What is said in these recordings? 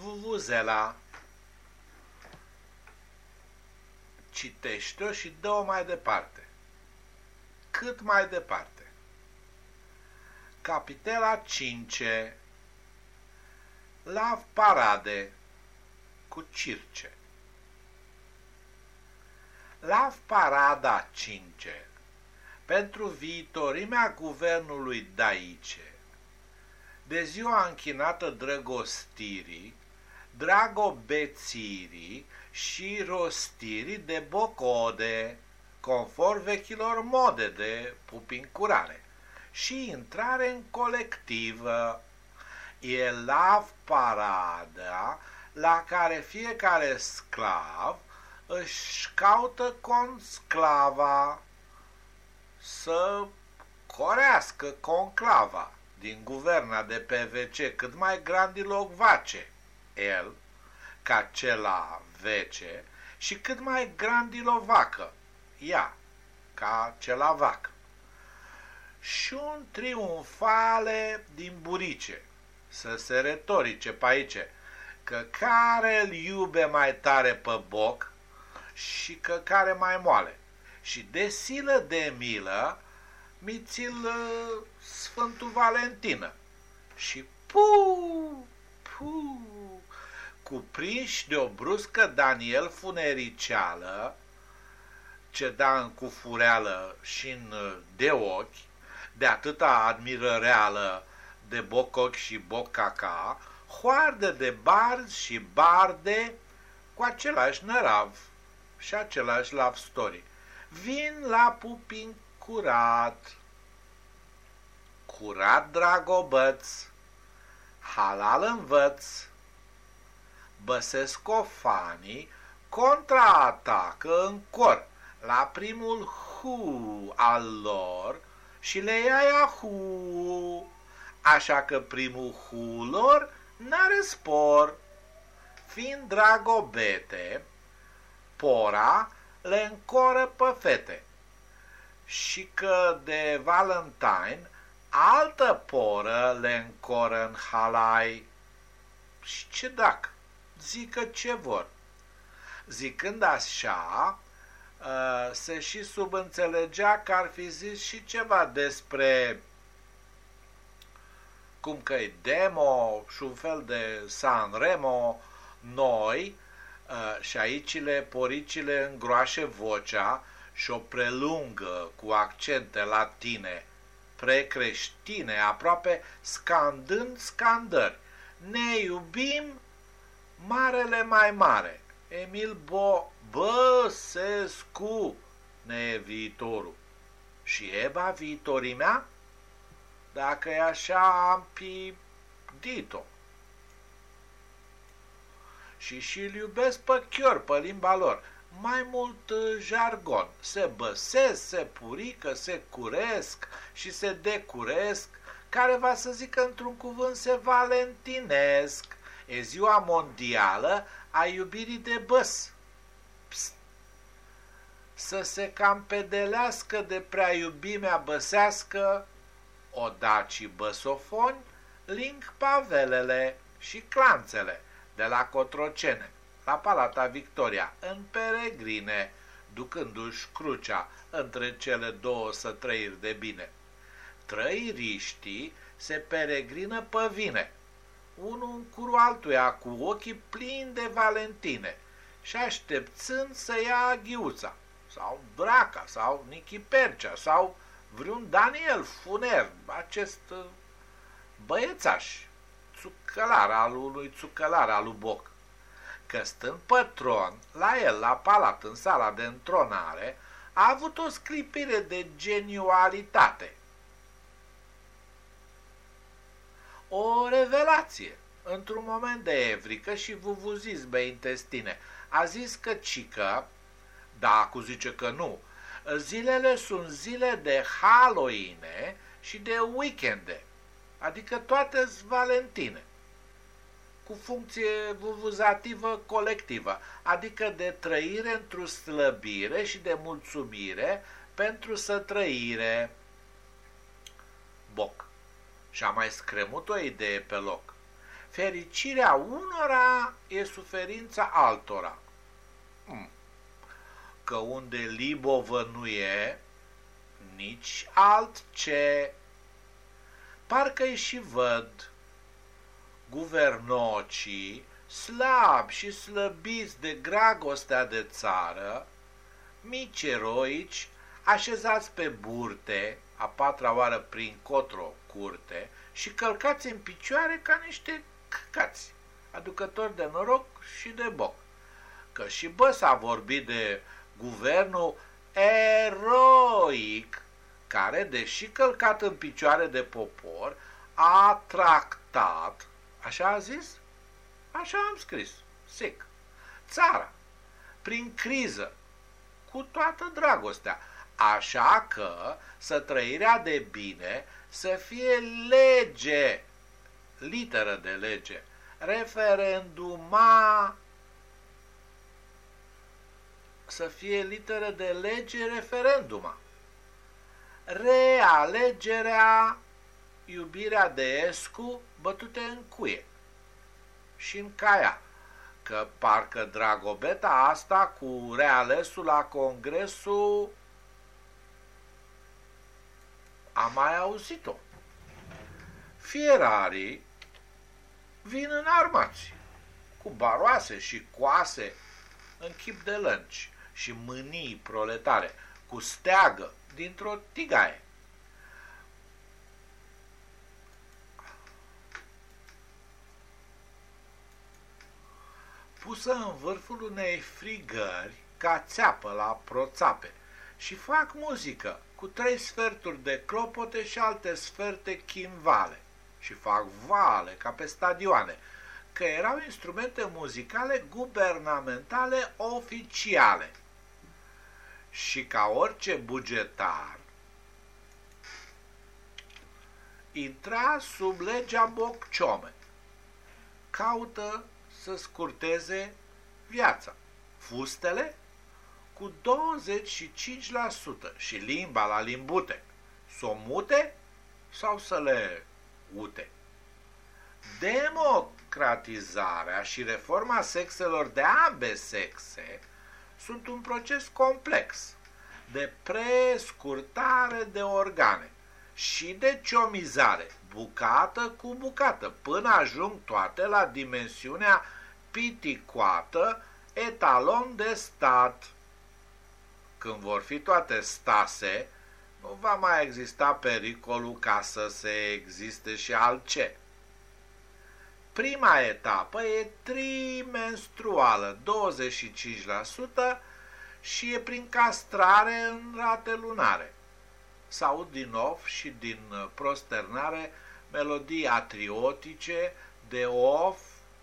Vuvuzela. Citește-o și dă-o mai departe. Cât mai departe. Capitela 5 Lav parade cu circe. Lav parada 5 pentru viitorimea guvernului Daice, de ziua închinată drăgostirii, dragobețirii și rostirii de bocode, conform vechilor mode de pupincurare, și intrare în colectivă. E lav parada la care fiecare sclav își caută consclava să corească conclava din guverna de PVC cât mai grandilovace, el, ca cela vece, și cât mai grandilovacă, ea, ca cela vac. Și un triumfale din burice, să se retorice pe aici, că care îl iube mai tare pe boc și că care mai moale. Și de silă de milă, mițil uh, Sfântul Valentină. Și pu, pu, cuprinși de o bruscă Daniel funericeală, ce da în cufureală și în uh, de ochi, de atâta admirăreală de bococ și bocaca, hoardă de barzi și barde cu același nărav și același love story. Vin la pupin curat, curat dragobăț, halal învăț, băsescofanii contraatacă în cor la primul hu al lor și le ia hu, așa că primul hu lor n-are spor. Fiind dragobete, pora le încoră pe fete și că de Valentine altă poră le încoră în halai. Și ce dacă? Zică ce vor. Zicând așa, ă, se și subînțelegea că ar fi zis și ceva despre cum că e demo și un fel de San Remo, noi, ă, și aici le poricile îngroașe vocea și o prelungă cu accente latine, precreștine, aproape scandând scandări. Ne iubim, marele mai mare. Emil Bo Băsescu ne e viitorul. Și Eba viitorii mea? Dacă e așa, am dito. Și și-l iubesc pe chior, pe limba lor mai mult uh, jargon. Se băsesc, se purică, se curesc și se decuresc, care va să zică într-un cuvânt se valentinesc. E ziua mondială a iubirii de băs. Psst. Să se cam pedelească de prea iubimea băsească odacii băsofoni, ling pavelele și clanțele de la Cotrocene la Palata Victoria, în peregrine, ducându-și crucea între cele două sătrăiri de bine. Trăiriștii se peregrină pe vine, unul în curul altuia cu ochii plini de valentine și aștepțând să ia aghiuța, sau Draca, sau Nichi Percea, sau vreun Daniel Funer, acest uh, băiețaș, țucălar al unui țucălar al lui Boc că stând pătron la el la palat în sala de întronare, a avut o sclipire de genialitate. O revelație, într-un moment de evrică și vuvuzisme intestine. A zis că cică, da, cu zice că nu, zilele sunt zile de Halloween și de weekende, adică toate valentine cu funcție vuvuzativă colectivă, adică de trăire într-o slăbire și de mulțumire pentru să trăire. Boc. Și a mai scremut o idee pe loc. Fericirea unora e suferința altora. Hmm. Că unde libovă nu e, nici altce. Parcă-i și văd guvernocii slabi și slăbiți de dragostea de țară, mici eroici, așezați pe burte, a patra oară prin cotro curte, și călcați în picioare ca niște căcați, aducători de noroc și de boc. Că și bă s-a vorbit de guvernul eroic, care, deși călcat în picioare de popor, a tractat, așa a zis? Așa am scris, sec, țara, prin criză, cu toată dragostea, așa că să trăirea de bine să fie lege, literă de lege, referenduma să fie literă de lege referenduma. Realegerea iubirea de Escu bătute în cuie și în caia, că parcă Dragobeta asta cu realesul la congresul am mai auzit-o. Fierarii vin în armați, cu baroase și coase în chip de lănci și mânii proletare, cu steagă dintr-o tigaie. Pusă în vârful unei frigări ca țeapă la proțape și fac muzică cu trei sferturi de clopote și alte sferte chimvale și fac vale ca pe stadioane, că erau instrumente muzicale guvernamentale oficiale. Și ca orice bugetar, intra sub legea bocciome. Caută să scurteze viața. Fustele cu 25% și limba la limbute. Să o mute sau să le ute? Democratizarea și reforma sexelor de ambe sexe sunt un proces complex de prescurtare de organe și de ciomizare, bucată cu bucată, până ajung toate la dimensiunea piticoată, etalon de stat. Când vor fi toate stase, nu va mai exista pericolul ca să se existe și altce. Prima etapă e trimenstruală, 25%, și e prin castrare în rate lunare. Sau din of și din prosternare melodii atriotice de of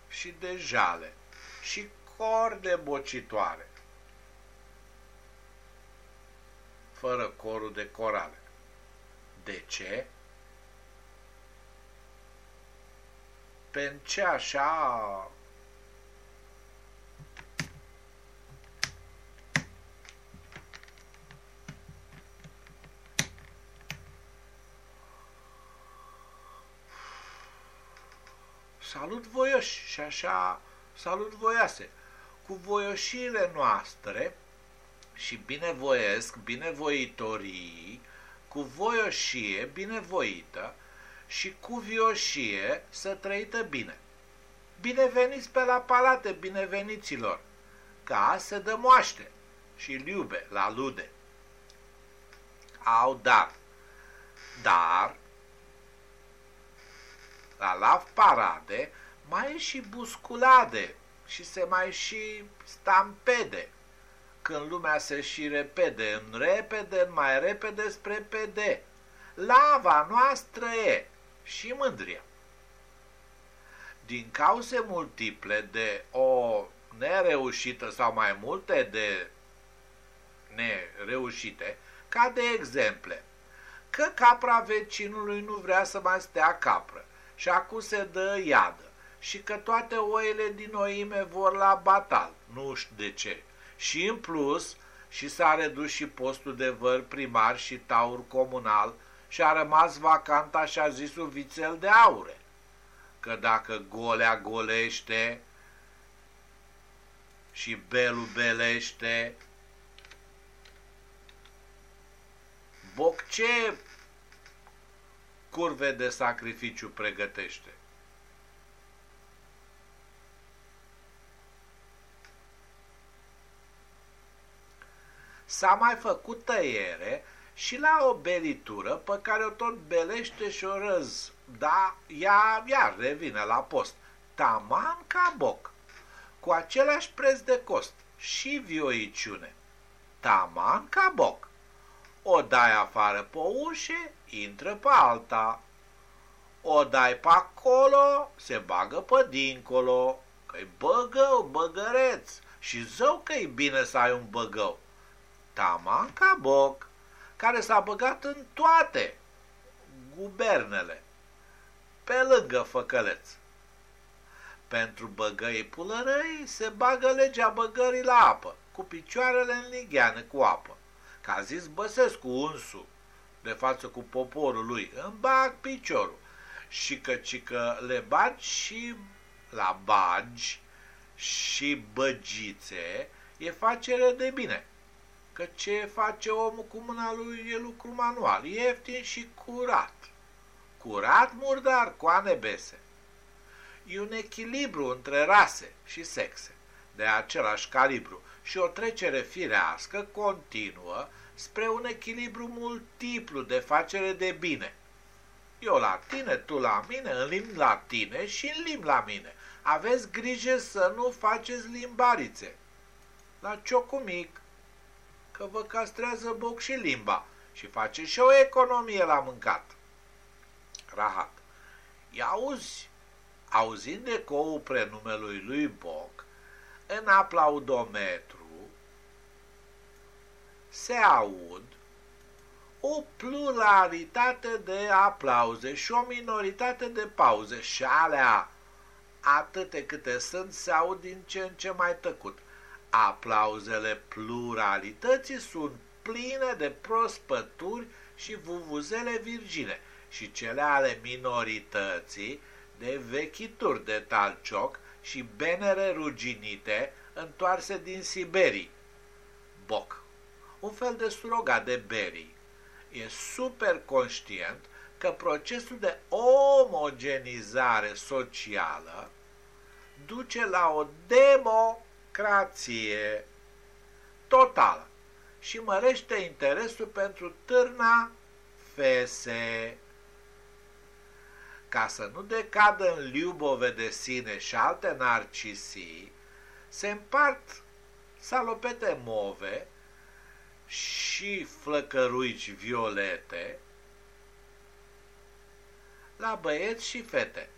și de jale și corde bocitoare. Fără corul de corale. De ce? Pentru ce așa salut voioși și așa salut voiase. Cu voioșile noastre și binevoiesc binevoitorii cu voioșie binevoită și cu vioșie să trăită bine. Bineveniți pe la palate, bineveniților, ca se dă moaște și liube la lude. Au dar, dar la lav parade mai e și busculade și se mai și stampede când lumea se și repede în repede, mai repede spre PD. Lava noastră e și mândria. Din cauze multiple de o nereușită sau mai multe de nereușite, ca de exemple, că capra vecinului nu vrea să mai stea capră și acum se dă iadă și că toate oile din oime vor la batal, nu știu de ce, și în plus și s-a redus și postul de văr primar și taur comunal și a rămas vacant așa zisul vițel de aure. că dacă golea golește și belul belește, Boc ce curve de sacrificiu pregătește? S-a mai făcut tăiere și la o belitură pe care o tot belește și o răz, da, ea iar revine la post, taman ca boc, cu același preț de cost. Și vioiciune, taman ca boc. O dai afară pe ușe, intră pe alta. O dai pe acolo, se bagă pe dincolo, că-i băgău, băgăreț, și zău că e bine să ai un băgău. Taman ca boc, care s-a băgat în toate gubernele, pe lângă făcăleț. Pentru băgăi pulărăi se bagă legea băgării la apă, cu picioarele în ligheană cu apă. Ca a zis Băsescu unsu, de față cu poporul lui, îmi bag piciorul. Și că, ci că le bagi și la bagi și băgițe e facere de bine. Că ce face omul cu mâna lui e lucru manual, ieftin și curat. Curat murdar, cu anebese. E un echilibru între rase și sexe, de același calibru, și o trecere firească continuă spre un echilibru multiplu de facere de bine. Eu la tine, tu la mine, în limbi la tine și în limbi la mine. Aveți grijă să nu faceți limbarițe. La ciocul mic, că vă castrează boc și limba și face și o economie la mâncat. Rahat. Ia auzi, auzind de cou prenumelui lui Boc, în aplaudometru, se aud o pluralitate de aplauze și o minoritate de pauze și alea atâte câte sunt se aud din ce în ce mai tăcut. Aplauzele pluralității sunt pline de prospături și vuvuzele virgine și cele ale minorității de vechituri de talcioc și benere ruginite întoarse din Siberii. Boc un fel de surogat de Berry. E super conștient că procesul de omogenizare socială duce la o democrație totală și mărește interesul pentru târna fese. Ca să nu decadă în liubove de sine și alte narcisii, se împart salopete move și flăcăruici violete la băieți și fete,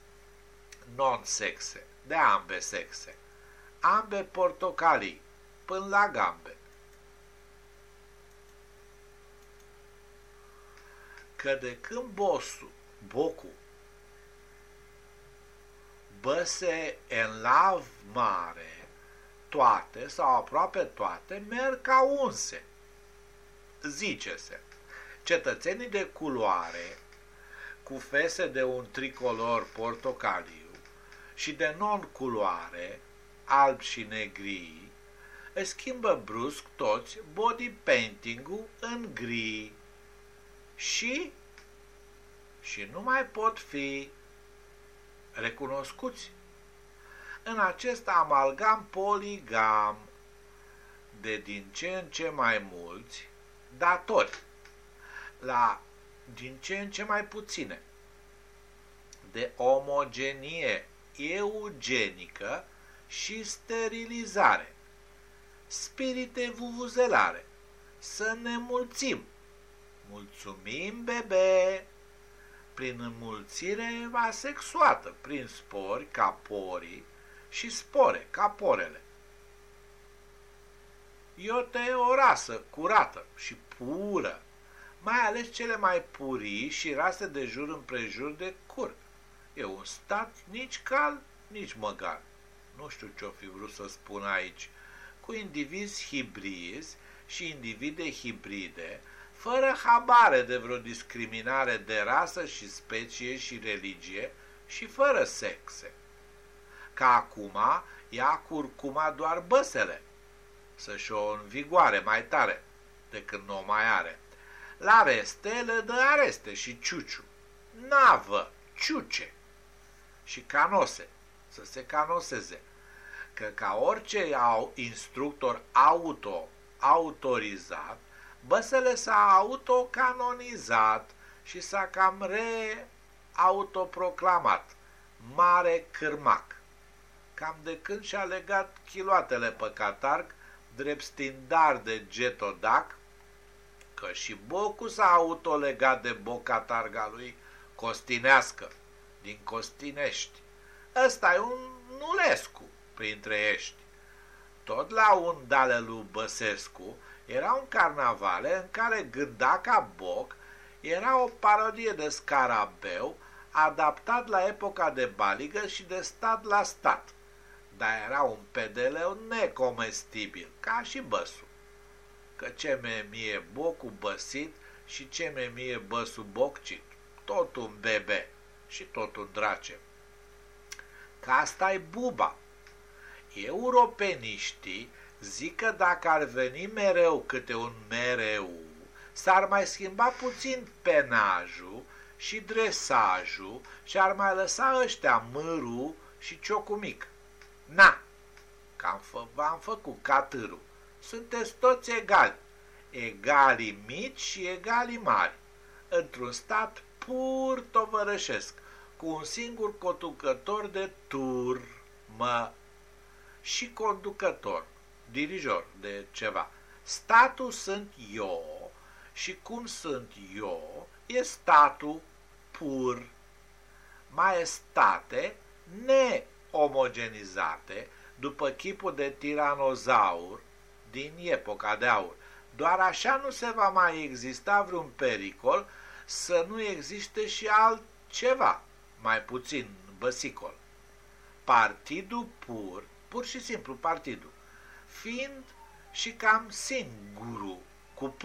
non-sexe, de ambe sexe, ambe portocalii, până la gambe. Că de când bosul, bocu, băse în lav mare, toate sau aproape toate merg ca unse zice-se, cetățenii de culoare cu fese de un tricolor portocaliu și de non-culoare, alb și negri, își schimbă brusc toți body painting-ul în gri. Și și nu mai pot fi recunoscuți. În acest amalgam poligam de din ce în ce mai mulți datori la din ce în ce mai puține. De omogenie eugenică și sterilizare, spirite vuvuzelare, să ne mulțim, mulțumim bebe, prin înmulțire asexuată, prin spori ca porii și spore ca porele. Iote o rasă curată și pură, mai ales cele mai purii și rase de jur împrejur de cur. E un stat nici cal, nici măgar. Nu știu ce-o fi vrut să spun aici. Cu indivizi hibrizi și individe hibride, fără habare de vreo discriminare de rasă și specie și religie și fără sexe. Ca acum ia curcuma doar băsele, să-și o învigoare mai tare decât nu o mai are. La reste le dă areste și ciuciu, navă, ciuce și canose, să se canoseze. Că ca orice au instructor auto autorizat, băsele s-a autocanonizat și s-a cam reautoproclamat mare cârmac. Cam de când și-a legat chiloatele pe catarg, drept stindar de getodac, că și Bocu s-a autolegat de bocatarga lui Costinească, din Costinești. ăsta e un Nulescu printre ești. Tot la un dale lui Băsescu era un carnavale în care Gândaca Boc era o parodie de scarabeu adaptat la epoca de baligă și de stat la stat, dar era un pedeleu necomestibil, ca și băsul. Că ce mi mie bocul băsit și ce mi mie băsul boccit, tot un bebe și tot un drace. Că asta e buba. Europeniștii zic că dacă ar veni mereu câte un mereu, s-ar mai schimba puțin penajul și dresajul și ar mai lăsa ăștia mărul și ciocul mic. Na, că am fă, v-am făcut catârul. Sunteți toți egali, egali mici și egali mari, într-un stat pur tovărășesc, cu un singur conducător de turmă și conducător, dirijor de ceva. Statul sunt eu și cum sunt eu, e statul pur. Maestate neomogenizate după chipul de tiranozaur din epoca de aur. Doar așa nu se va mai exista vreun pericol să nu existe și altceva, mai puțin băsicol. Partidul pur, pur și simplu partidul, fiind și cam singurul cu P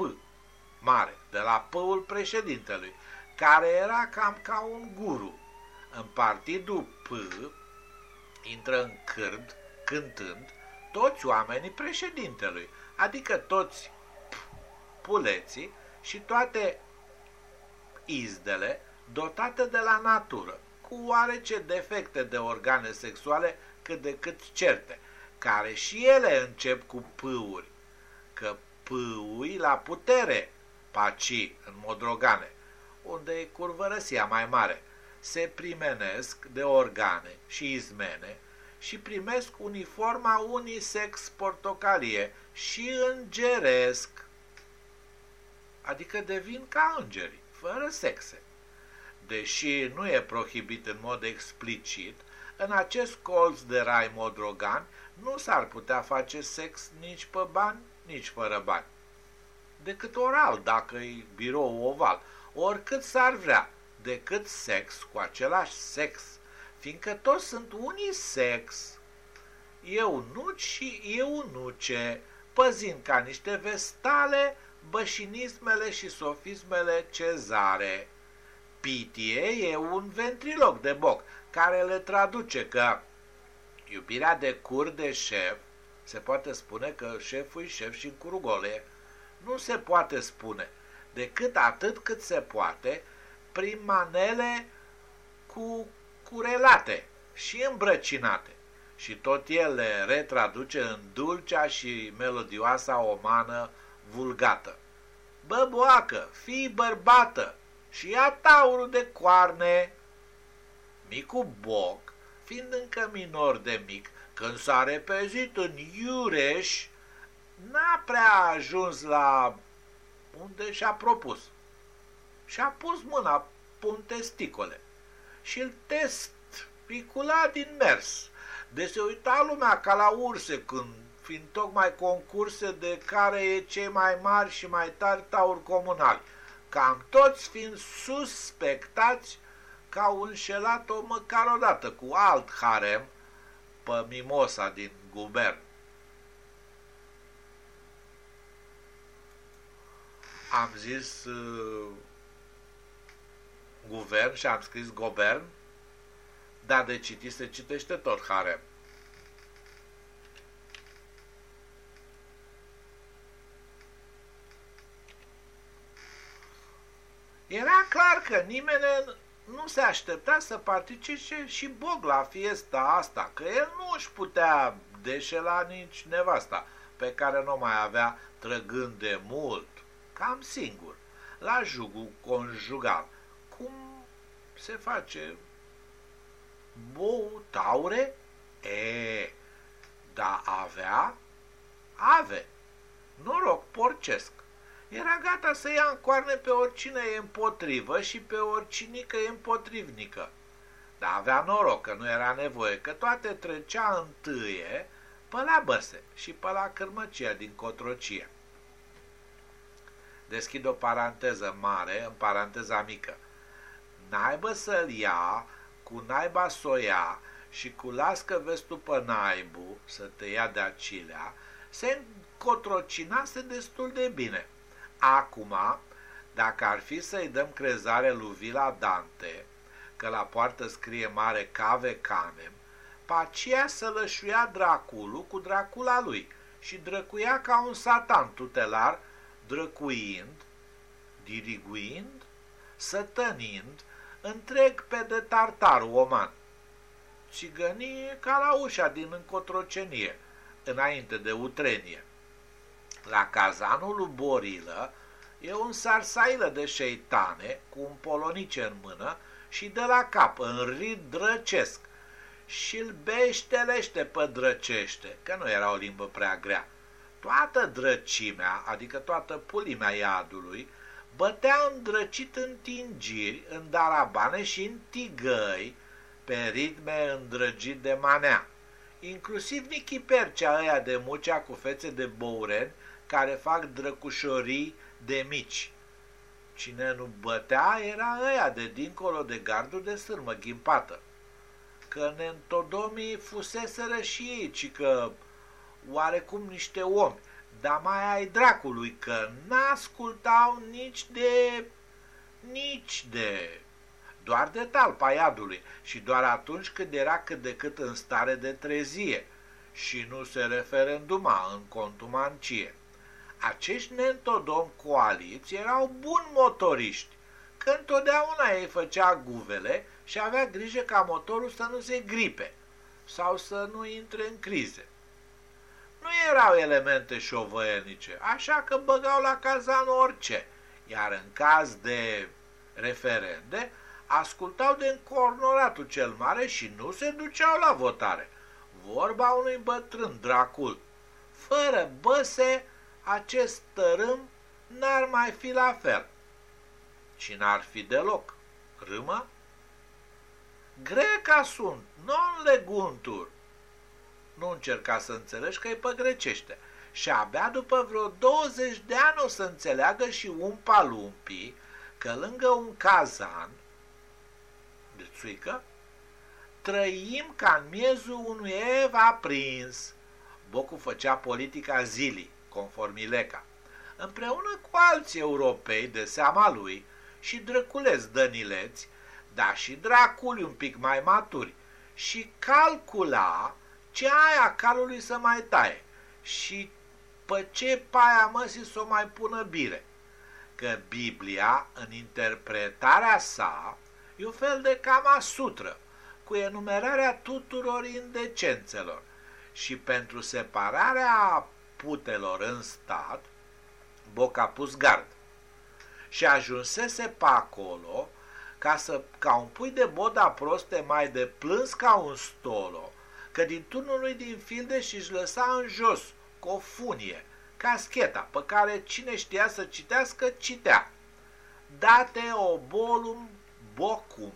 mare, de la păul președintelui, care era cam ca un guru. În partidul P intră în cârd, cântând, toți oamenii președintelui, adică toți puleții și toate izdele dotate de la natură, cu oarece defecte de organe sexuale cât de cât certe, care și ele încep cu pâuri, că pâui la putere, paci în modrogane, unde e curvărăsia mai mare, se primenesc de organe și izmene și primesc uniforma unisex portocalie și îngeresc, adică devin ca îngerii, fără sexe. Deși nu e prohibit în mod explicit, în acest colț de rai modrogan nu s-ar putea face sex nici pe bani, nici fără bani. Decât oral, dacă e birou oval, oricât s-ar vrea, decât sex cu același sex, fiindcă toți sunt unisex. Eu nuci și eu nuce, păzind ca niște vestale bășinismele și sofismele cezare. Pitie e un ventriloc de boc, care le traduce că iubirea de cur de șef, se poate spune că șeful e șef și în curugole, nu se poate spune, decât atât cât se poate prin manele cu curelate și îmbrăcinate. Și tot el le retraduce în dulcea și melodioasa omană vulgată. Bă, boacă, fii bărbată și ia taurul de coarne. Micu Boc, fiind încă minor de mic, când s-a repezit în Iureș, n-a prea ajuns la unde și-a propus. Și-a pus mâna pe un testicole și îl test picula din mers. De se uita lumea ca la urse când fiind tocmai concurse de care e cei mai mari și mai tari tauri comunali, cam toți fiind suspectați că au înșelat-o măcar o dată cu alt harem pe mimosa din guvern. Am zis uh, guvern și am scris guvern, dar de citit se citește tot harem. Era clar că nimeni nu se aștepta să participe și Bog la fiesta asta, că el nu își putea deșela nici nevasta, pe care nu mai avea trăgând de mult, cam singur, la jugul conjugal. Cum se face? Bou taure? E, da avea? Ave. Noroc porcesc era gata să ia în coarne pe oricine e împotrivă și pe oricinică e împotrivnică. Dar avea noroc că nu era nevoie, că toate trecea întâie pe la băse și pe la cârmăcia din cotrocie. Deschid o paranteză mare în paranteza mică. Naibă să-l ia, cu naiba să o ia și cu lască vestul pe naibu să te ia de acilea, se încotrocinase destul de bine. Acum, dacă ar fi să-i dăm crezare lui Vila Dante, că la poartă scrie mare cave canem, pe aceea să lășuia draculul cu dracula lui și drăcuia ca un satan tutelar, drăcuind, diriguind, sătănind, întreg pe de tartarul oman. Cigănie ca la ușa din încotrocenie, înainte de utrenie. La cazanul lui Borilă e un sarsailă de șeitane cu un polonice în mână și de la cap în rid drăcesc și îl beștelește pe drăcește, că nu era o limbă prea grea. Toată drăcimea, adică toată pulimea iadului, bătea îndrăcit în tingiri, în darabane și în tigăi, pe ritme îndrăgit de manea. Inclusiv Nichi Percea ăia de mucea cu fețe de boureni care fac drăcușorii de mici. Cine nu bătea era ăia de dincolo de gardul de sârmă ghimpată. Că nentodomii fuseseră și ei, ci că oarecum niște omi, dar mai ai dracului că n-ascultau nici de... nici de... doar de talpa iadului și doar atunci când era cât de cât în stare de trezie și nu se referenduma în contumancie acești neîntodom coaliți erau buni motoriști, că întotdeauna ei făcea guvele și avea grijă ca motorul să nu se gripe sau să nu intre în crize. Nu erau elemente șovăienice, așa că băgau la cazan orice, iar în caz de referende, ascultau de încornoratul cel mare și nu se duceau la votare. Vorba unui bătrân dracul, fără băse, acest tărâm n-ar mai fi la fel. Și n-ar fi deloc. Râmă? Greca sunt, non leguntur. Nu încerca să înțelegi că e pe grecește. Și abia după vreo 20 de ani o să înțeleagă și un palumpi că lângă un cazan de țuică, trăim ca în miezul unui ev aprins. Bocu făcea politica zilii conform Ileca, împreună cu alți europei de seama lui și drăculeți dănileți, dar și draculi un pic mai maturi, și calcula ce aia calului să mai taie și pe ce paia măsii să o mai pună bire. Că Biblia, în interpretarea sa, e un fel de cama sutră, cu enumerarea tuturor indecențelor și pentru separarea putelor în stat, Boc a pus gard și ajunsese pe acolo ca, să, ca un pui de boda proste mai de plâns ca un stolo, că din turnul lui din filde și își lăsa în jos cu o funie, cascheta, pe care cine știa să citească, citea. Date obolum bocum,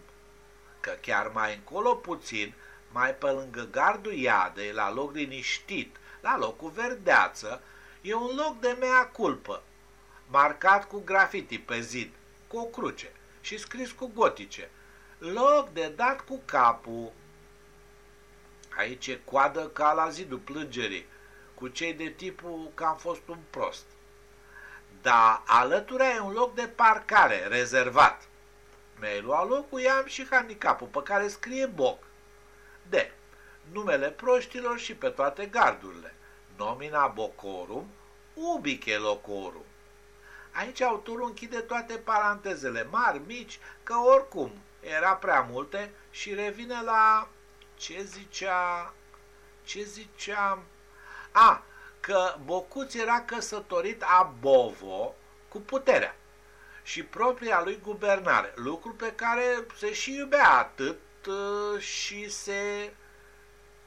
că chiar mai încolo puțin, mai pe lângă gardul iadei, la loc liniștit, la locul verdeață, e un loc de mea culpă, marcat cu grafiti pe zid, cu o cruce și scris cu gotice, loc de dat cu capul. Aici e coadă ca la zidul plângerii, cu cei de tipul că am fost un prost. Dar alătura e un loc de parcare, rezervat. Mi-ai luat locul, i-am și handicapul pe care scrie boc, de numele proștilor și pe toate gardurile. Nomina bocorum, ubique locorum. Aici autorul închide toate parantezele mari, mici, că oricum era prea multe și revine la ce zicea, ce zicea, a, că Bocuț era căsătorit a Bovo cu puterea și propria lui guvernare, lucru pe care se și iubea atât uh, și se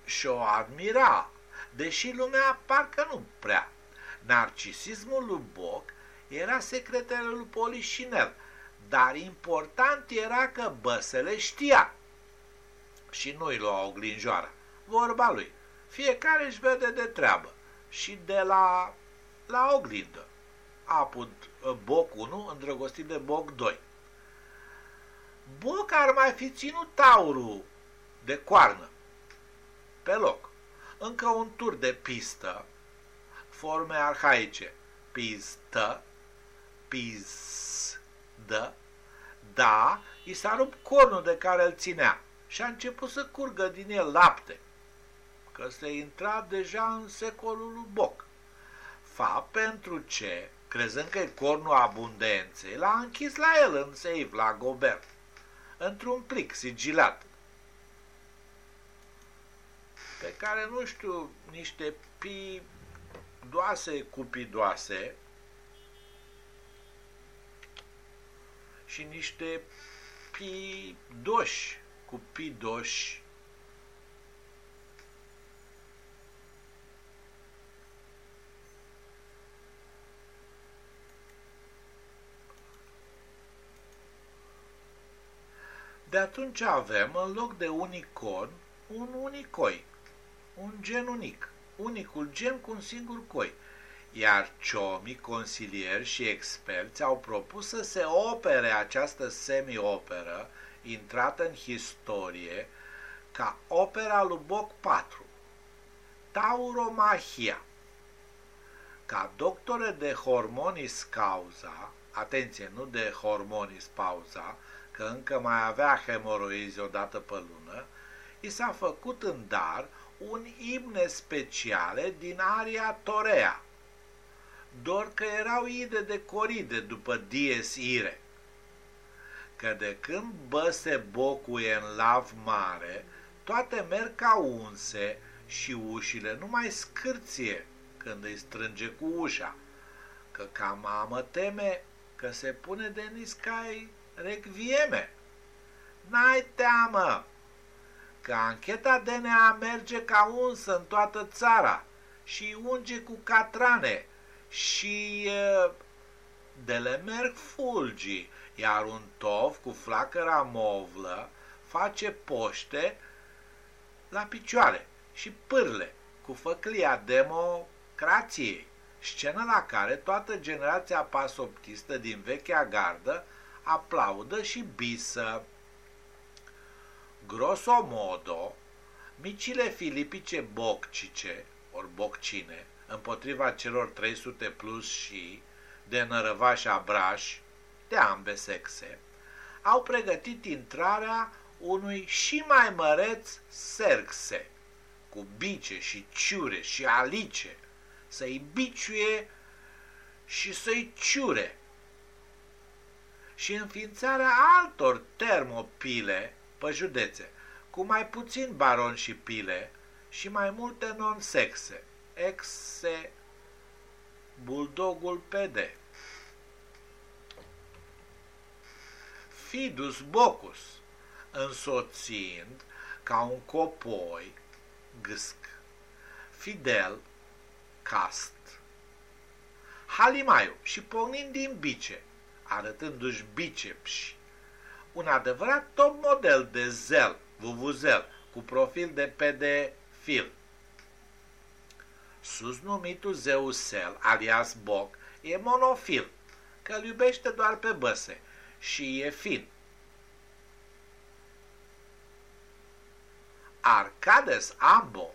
și-o admira, deși lumea parcă nu prea. Narcisismul lui Boc era secretarul lui Polișinel, dar important era că Băsele știa și nu-i lua o glinjoară. Vorba lui, fiecare își vede de treabă și de la, la oglindă. A put ă, Boc 1 îndrăgostit de Boc 2. Boc ar mai fi ținut taurul de coarnă pe loc. Încă un tur de pistă, forme arhaice, pistă, pizdă, da, i s-a rupt cornul de care îl ținea și a început să curgă din el lapte, că se intra deja în secolul lui Boc. Fa pentru ce, crezând că e cornul abundenței, l-a închis la el în seif, la gobert, într-un plic sigilat, pe care, nu știu, niște pidoase cupidoase și niște pidoși cupidoși De atunci avem, în loc de unicon, un unicoi un gen unic, unicul gen cu un singur coi. Iar ciomii, consilieri și experți au propus să se opere această semi-operă, intrată în istorie, ca opera lui Boc 4, Tauromachia. Ca doctore de hormonis cauza, atenție, nu de hormonis pauza, că încă mai avea hemoroizi odată pe lună, i s-a făcut în dar un imne speciale din aria Torea, doar că erau ide de coride după dies ire. Că de când băse bocuie în lav mare, toate merg ca unse și ușile nu mai scârție când îi strânge cu ușa, că ca mamă teme că se pune de niscai recvieme. N-ai teamă, că ancheta DNA merge ca unsă în toată țara și unge cu catrane și de le merg fulgi, iar un tov cu flacăra movlă face poște la picioare și pârle cu făclia democrației, scenă la care toată generația pasoptistă din vechea gardă aplaudă și bisă grosomodo, micile filipice boccice, ori boccine, împotriva celor 300 plus și de nărăvași abrași, de ambe sexe, au pregătit intrarea unui și mai măreț serxe, cu bice și ciure și alice, să-i biciuie și să-i ciure, și înființarea altor termopile pe județe, cu mai puțin baron și pile și mai multe non-sexe, exe, buldogul PD. Fidus Bocus, însoțind ca un copoi gâsc, fidel, cast, Halimaiu și pornind din bice, arătându-și bicepsi un adevărat top model de zel, vuvuzel, cu profil de pedefil. Sus numitul Zeusel, alias Boc, e monofil, că îl iubește doar pe băse și e fin. Arcades Ambo,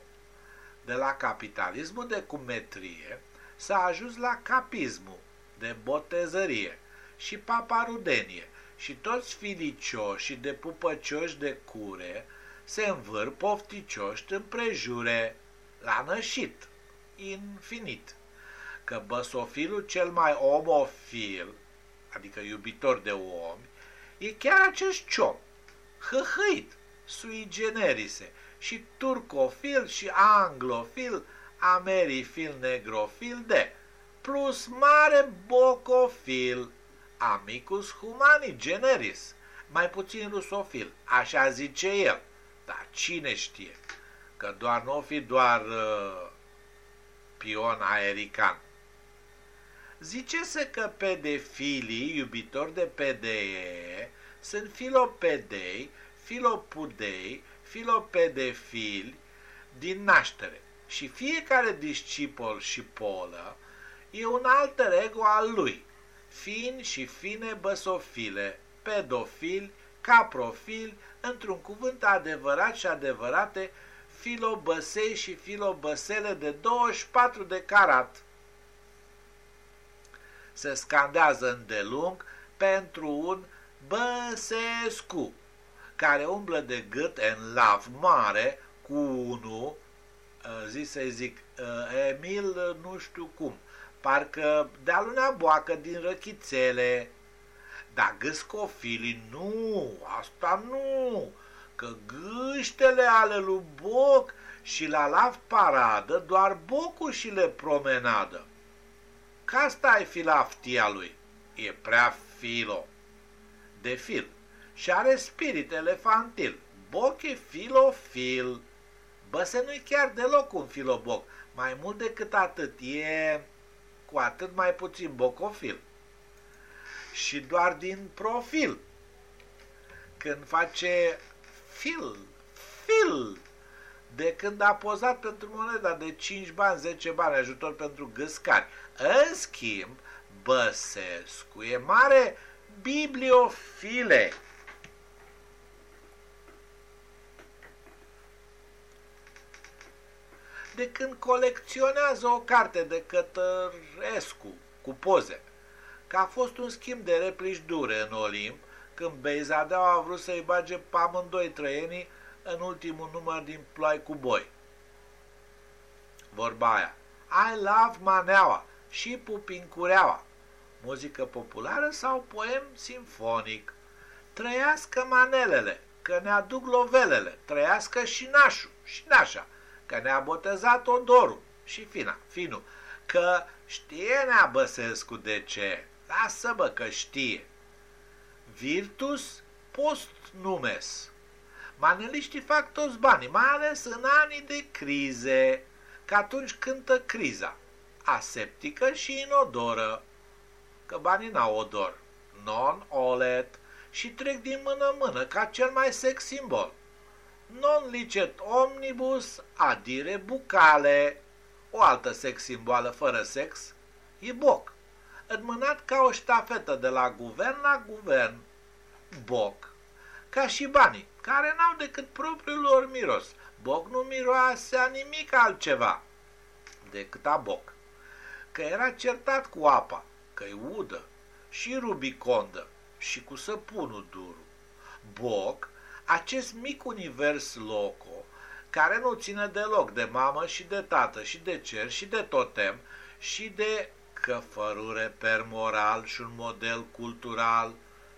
de la capitalismul de cumetrie, s-a ajuns la capismul de botezărie și paparudenie, și toți filicioși de pupăcioși de cure se învâr pofticioși împrejure, la nășit, infinit, că băsofilul cel mai omofil, adică iubitor de om, e chiar acest ciom, hăhăit, sui generise, și turcofil și anglofil, amerifil negrofil de, plus mare bocofil, amicus humani generis, mai puțin rusofil, așa zice el. Dar cine știe că doar nu o fi doar uh, pion aerican. Zice-se că pedefilii, iubitori de pedee, sunt filopedei, filopudei, filopedefili din naștere și fiecare discipol și polă e un alter ego al lui, fin și fine băsofile, pedofili, caprofili, într-un cuvânt adevărat și adevărate, filobăsei și filobăsele de 24 de carat. Se scandează îndelung pentru un Băsescu, care umblă de gât în lav mare cu unul, uh, zi să zic, uh, Emil nu știu cum, parcă de-a lunea boacă din răchițele, dar gâscofilii nu, asta nu, că gâștele ale lui Boc și la lav paradă doar bocul și le promenadă. Ca asta ai filaftia lui, e prea filo, de fil și are spirit elefantil. Boc e filofil. Băse nu-i chiar deloc un filoboc, mai mult decât atât, e cu atât mai puțin bocofil. Și doar din profil. Când face fil, fil, de când a pozat pentru moneda de 5 bani, 10 bani, ajutor pentru gâscari. În schimb, Băsescu e mare bibliofile. De când colecționează o carte de Cătărescu cu poze, că a fost un schimb de replici dure în Olimp, când Beizadeu a vrut să-i bage pe amândoi trăienii în ultimul număr din Ploi cu boi. Vorba aia. I love maneaua și pupincureaua. Muzică populară sau poem simfonic. Trăiască manelele, că ne aduc lovelele. Trăiască și nașul și nașa că ne-a botezat Odoru și Fina, Finu, că știe Nea Băsescu de ce. Lasă bă că știe. Virtus post numes. Maneliștii fac toți banii, mai ales în anii de crize, că atunci cântă criza, aseptică și inodoră, că banii n-au odor, non-olet, și trec din mână în mână ca cel mai sex simbol non licet omnibus adire bucale. O altă sex simboală fără sex e boc, înmânat ca o ștafetă de la guvern la guvern. Boc. Ca și banii, care n-au decât propriul lor miros. Boc nu miroase nimic altceva decât a boc. Că era certat cu apa, că-i udă și rubicondă și cu săpunul duru. Boc acest mic univers loco, care nu ține deloc de mamă și de tată și de cer și de totem și de căfărure permoral și un model cultural,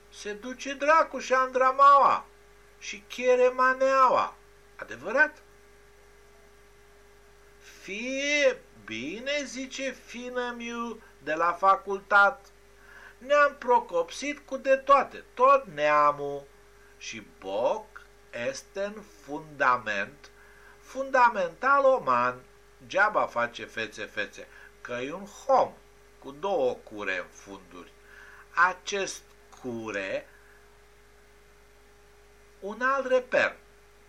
se duce dracu și Andramaua și chiere maneaua. Adevărat? Fie bine, zice fină de la facultat, ne-am procopsit cu de toate, tot neamul, și Boc este în fundament, fundamental oman, geaba face fețe-fețe, că e un hom cu două cure în funduri. Acest cure, un alt reper,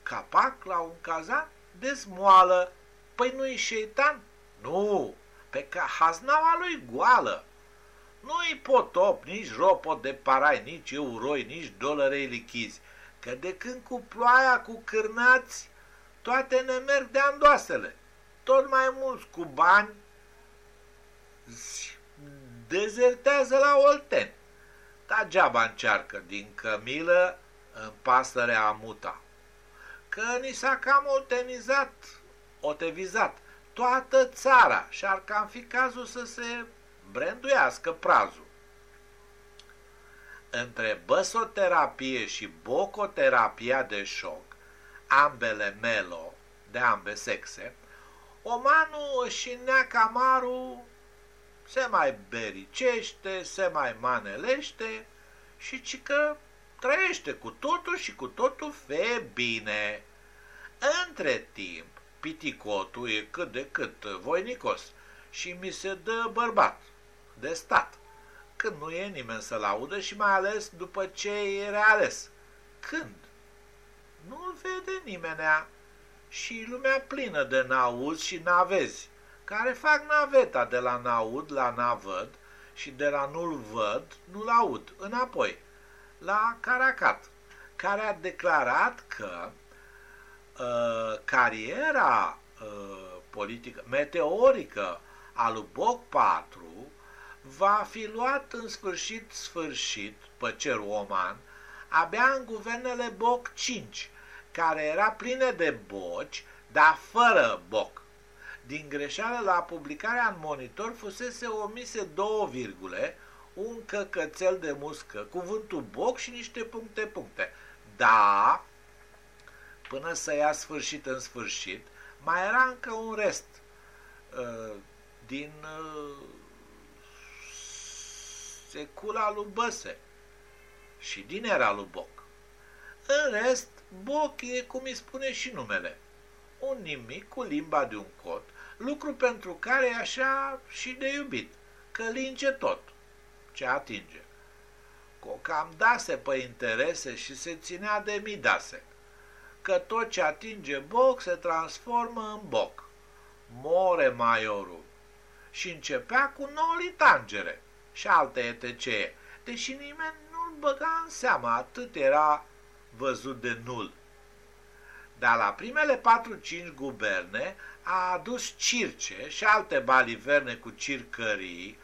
capac la un cazan, dezmoală, păi nu-i șeitan? Nu, pe ca haznaua lui goală. Nu-i potop, nici ropot de parai, nici euroi, nici dolarei lichizi, că de când cu ploaia, cu cârnați, toate ne merg de andoasele. Tot mai mulți cu bani dezertează la Olten. Dar geaba încearcă din cămilă în pasărea muta. că ni s-a cam otenizat, otevizat toată țara și ar cam fi cazul să se branduiască prazul. Între băsoterapie și bocoterapia de șoc, ambele melo, de ambe sexe, omanul și neacamaru se mai bericește, se mai manelește și ci că trăiește cu totul și cu totul fe bine. Între timp, piticotul e cât de cât voinicos și mi se dă bărbat, de stat, când nu e nimeni să-l audă și mai ales după ce e reales. Când? Nu-l vede nimenea și lumea plină de nauzi și navezi, care fac naveta de la naud la navăd și de la nu-l văd, nu-l aud, înapoi, la Caracat, care a declarat că uh, cariera uh, politică, meteorică a lui Boc 4 va fi luat în sfârșit sfârșit pe cer oman abia în guvernele Boc 5, care era plină de boci, dar fără boc. Din greșeală la publicarea în monitor fusese omise două virgule, un căcățel de muscă, cuvântul boc și niște puncte-puncte. Da, până să ia sfârșit în sfârșit, mai era încă un rest uh, din uh, secula lui Băse și din era lui Boc. În rest, Boc e cum îi spune și numele. Un nimic cu limba de un cot, lucru pentru care e așa și de iubit, că linge tot ce atinge. Că cam dase pe interese și se ținea de midase, că tot ce atinge boc se transformă în boc. More maiorul. Și începea cu noli tangere și alte etc. Deși nimeni nu-l băga în seamă, atât era văzut de nul. Dar la primele 4-5 guberne a adus circe și alte baliverne cu circării,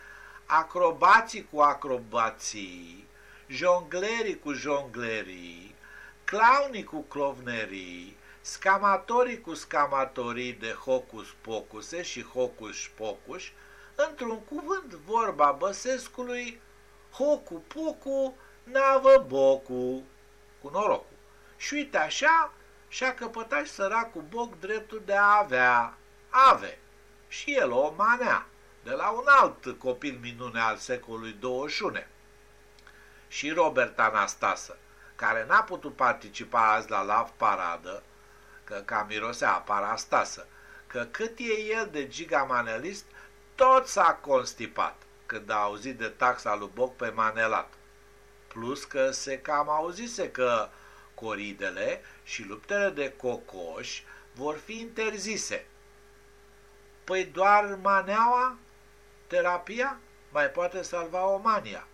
acrobații cu acrobații, jonglerii cu jonglerii, clownii cu clovnerii, scamatorii cu scamatorii de hocus pocuse și hocus pocus, într-un cuvânt vorba Băsescului, hocu pocu, navă bocu, cu norocul. Și uite așa, și-a căpătat săracul boc dreptul de a avea, ave, și el o manea de la un alt copil minune al secolului 21. Și Robert Anastasă, care n-a putut participa azi la Lav Paradă, că cam mirosea parastasă, că cât e el de gigamanelist, tot s-a constipat când a auzit de taxa lui Boc pe manelat. Plus că se cam auzise că coridele și luptele de cocoși vor fi interzise. Păi doar maneaua Terapia mai poate salva o mania.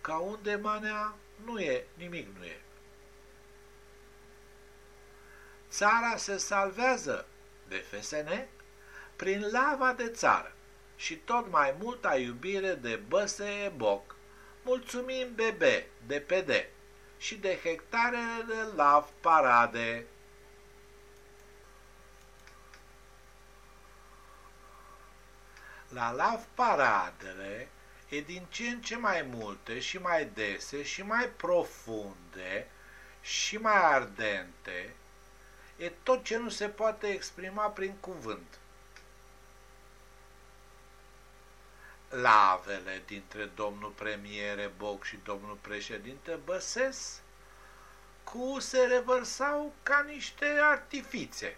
Ca unde mania nu e, nimic nu e. Țara se salvează de FSN prin lava de țară și tot mai multa iubire de băse boc. Mulțumim bebe de PD și de hectarele de lav parade. La lav paradele e din ce în ce mai multe și mai dese și mai profunde și mai ardente, e tot ce nu se poate exprima prin cuvânt. Lavele dintre domnul premiere Boc și domnul președinte Băses cu se revărsau ca niște artifițe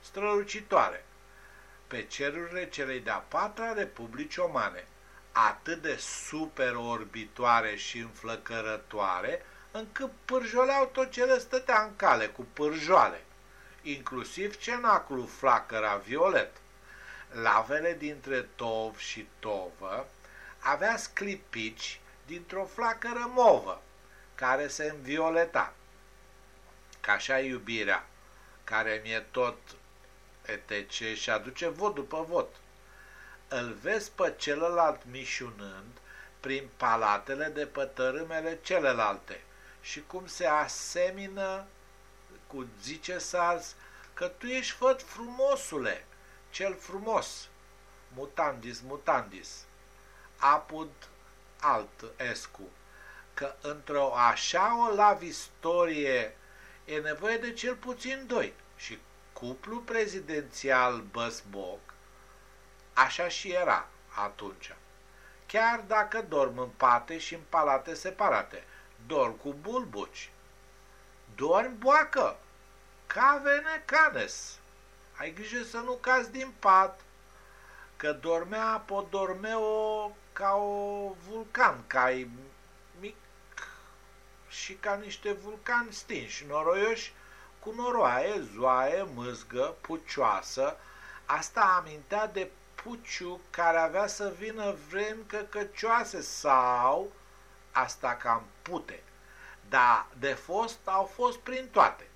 strălucitoare pe cerurile celei de-a patra Republici Omane, atât de superorbitoare și înflăcărătoare, încât pârjoleau tot ce le stătea în cale cu pârjoale, inclusiv cenaclul flacăra violet. Lavele dintre tov și tovă avea sclipici dintr-o flacără movă, care se învioleta. Ca așa iubirea, care mi-e tot etc. și aduce vot după vot. Îl vezi pe celălalt mișunând prin palatele de pe tărâmele celelalte și cum se asemină cu zice sars că tu ești făt frumosule, cel frumos, mutandis, mutandis, apud alt escu, că într-o așa o lav istorie e nevoie de cel puțin doi și cuplu prezidențial Băsboc, așa și era atunci. Chiar dacă dorm în pate și în palate separate, dorm cu bulbuci. Dormi boacă, ca venecanes. Ai grijă să nu cazi din pat, că dormea podormeo ca o vulcan, ca e mic și ca niște vulcani stinși, noroioși, cu noroaie, zoaie, mâzgă, pucioasă. Asta amintea de puciu care avea să vină vremi căcăcioase sau asta cam pute. Dar de fost au fost prin toate.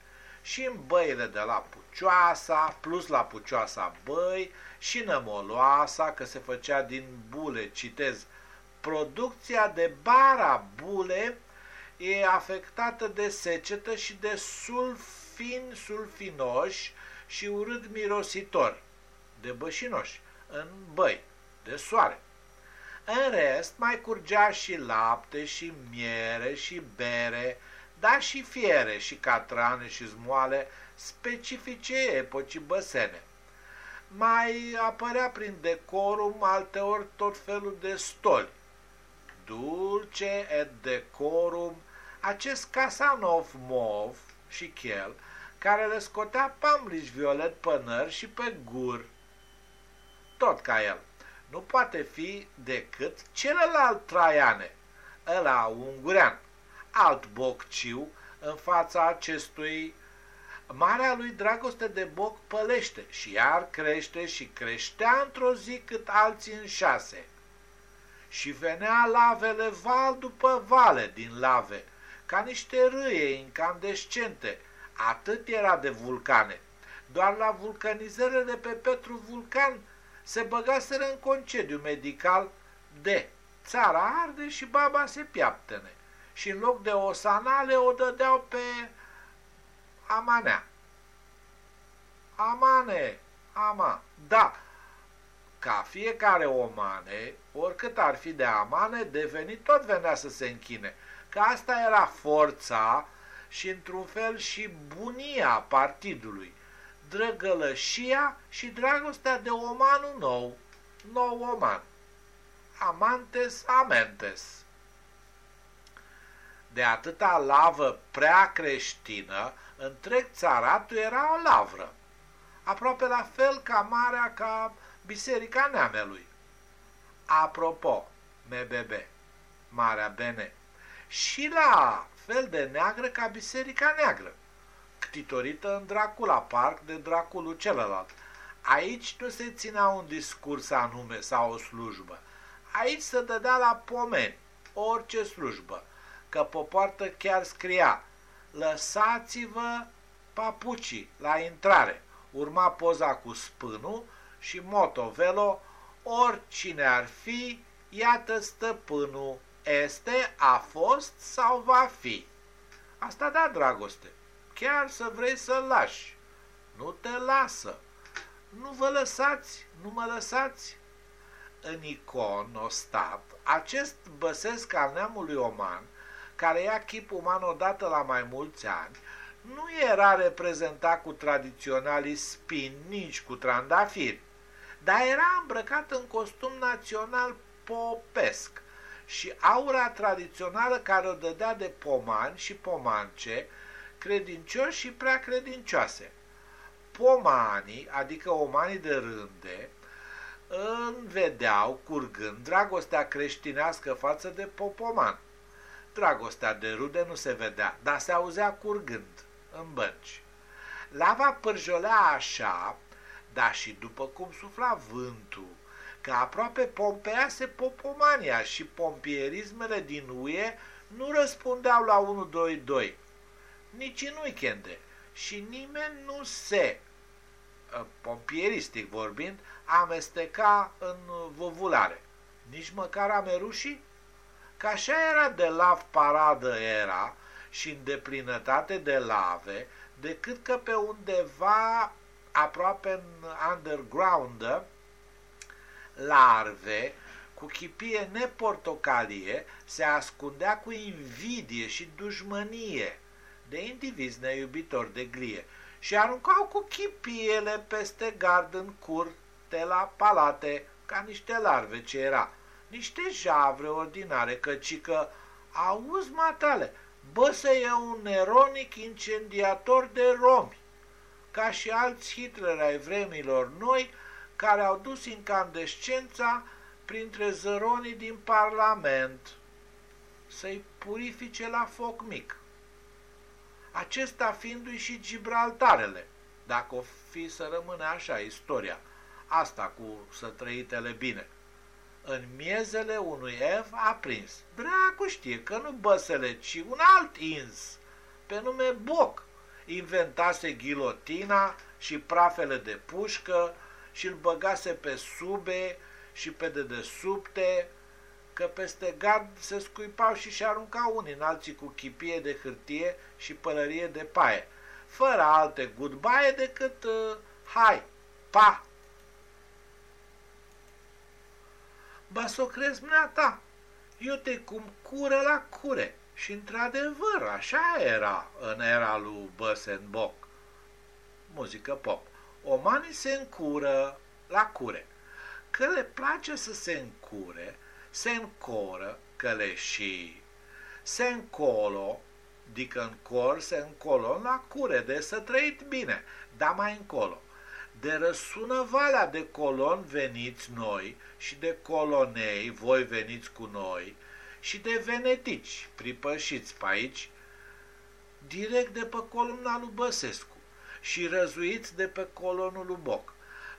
Și în băile de la Pucioasa, plus la Pucioasa băi, și nămoloasa, că se făcea din bule, citez, producția de bara bule e afectată de secetă și de sulfin sulfinoși și urât mirositor, de bășinoși, în băi, de soare. În rest, mai curgea și lapte, și miere, și bere, dar și fiere, și catrane, și zmoale, specifice epocii băsene. Mai apărea prin decorum alteori tot felul de stoli. Dulce et decorum, acest Casanov mov și chel, care le scotea pamlici violet pe nări și pe gur. Tot ca el nu poate fi decât celălalt Traiane, ăla ungurean, alt bocciu în fața acestui Marea lui dragoste de boc pălește și iar crește și creștea într-o zi cât alții în șase. Și venea lavele val după vale din lave, ca niște râie incandescente, atât era de vulcane. Doar la vulcanizările de pe Petru Vulcan se băgaseră în concediu medical de țara arde și baba se piaptene și în loc de osanale o dădeau pe amanea. Amane, ama, da, ca fiecare omane, oricât ar fi de amane, devenit tot venea să se închine. Că asta era forța și într-un fel și bunia partidului drăgălășia și dragostea de omanul nou, nou oman. Amantes amentes. De atâta lavă prea creștină, întreg țaratul era o lavră, aproape la fel ca marea ca Biserica Neamelui. Apropo, MBB, Marea Bene, și la fel de neagră ca Biserica Neagră titorită în Dracula Park de Draculul celălalt. Aici nu se ținea un discurs anume sau o slujbă. Aici se dădea la pomeni, orice slujbă, că pe poartă chiar scria Lăsați-vă papucii la intrare. Urma poza cu spânul și motovelo, oricine ar fi, iată stăpânul, este, a fost sau va fi. Asta da dragoste chiar să vrei să-l lași. Nu te lasă. Nu vă lăsați, nu mă lăsați. În iconostat, acest băsesc al neamului oman, care ia chip uman odată la mai mulți ani, nu era reprezentat cu tradiționalii spin, nici cu trandafiri, dar era îmbrăcat în costum național popesc și aura tradițională care o dădea de pomani și pomance, credincioși și prea credincioase. Pomanii, adică omanii de rânde, vedeau curgând dragostea creștinească față de popoman. Dragostea de rude nu se vedea, dar se auzea curgând în bănci. Lava pârjolea așa, dar și după cum sufla vântul, că aproape pompease popomania și pompierismele din UE nu răspundeau la 122, nici în weekende. Și nimeni nu se, ă, pompieristic vorbind, amesteca în vovulare. Nici măcar amerușii? Că așa era de lav paradă era și în deplinătate de lave, decât că pe undeva aproape în underground larve cu chipie neportocalie se ascundea cu invidie și dușmănie de indivizi neiubitori de glie și aruncau cu chipiele peste gard în curte la palate ca niște larve ce era, niște javre ordinare, căci că, auzi matale, bă să e un eronic incendiator de romi, ca și alți Hitler ai vremilor noi, care au dus incandescența printre zăronii din Parlament să-i purifice la foc mic. Acesta fiindu-i și Gibraltarele, dacă o fi să rămâne așa istoria, asta cu să trăitele bine. În miezele unui ev a prins, dracu știe că nu băsele, ci un alt ins, pe nume Boc, inventase ghilotina și prafele de pușcă și îl băgase pe sube și pe dedesubte, că peste gard se scuipau și și aruncau unii în alții cu chipie de hârtie și pălărie de paie, fără alte goodbye decât uh, hai, pa. Ba s-o crezi ta, eu te cum cură la cure. Și într-adevăr, așa era în era lui Băsenboc. Muzică pop. Omanii se încură la cure. Că le place să se încure, se încoră, că le și se încolo, adică în cor, se încolo la cure, de să trăit bine, dar mai încolo. De răsună valea de colon veniți noi și de colonei voi veniți cu noi, și de venetici pripășiți pe aici, direct de pe columna lui Băsescu și răzuiți de pe colonul lui Boc.